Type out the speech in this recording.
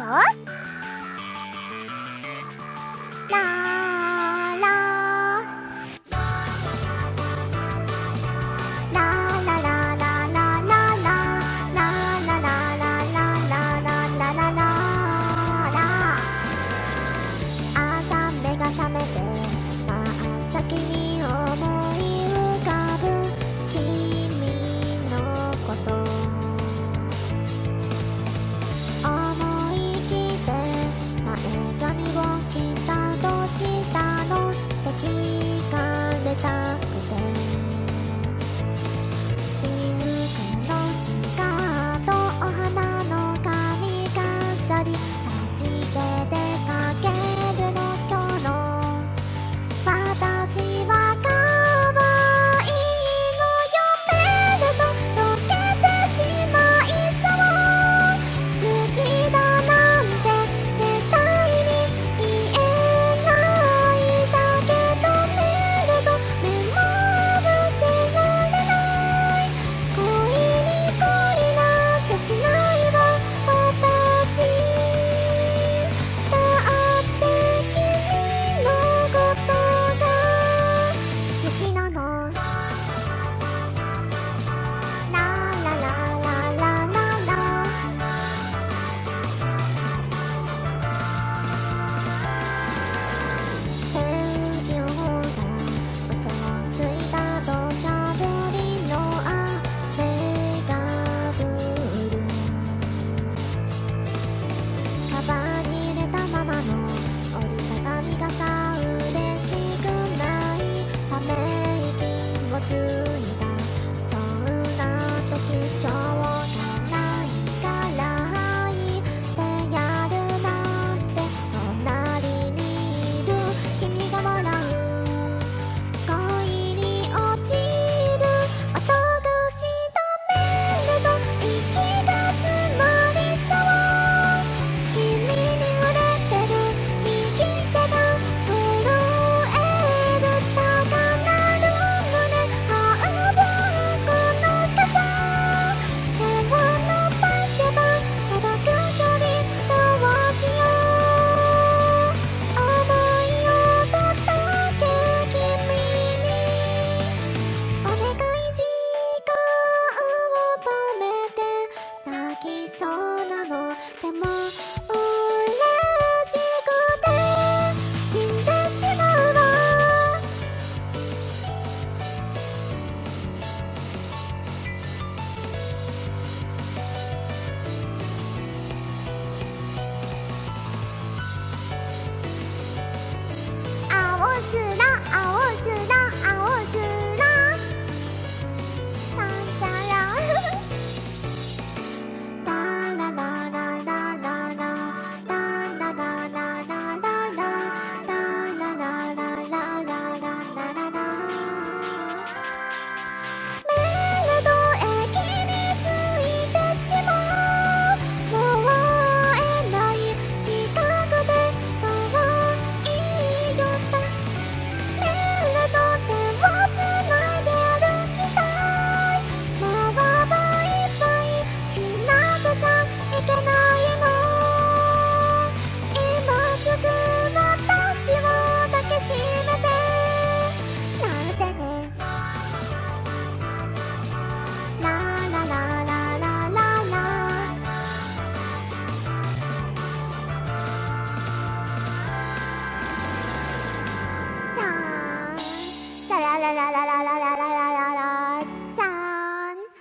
わよ。ため息もついて la la la.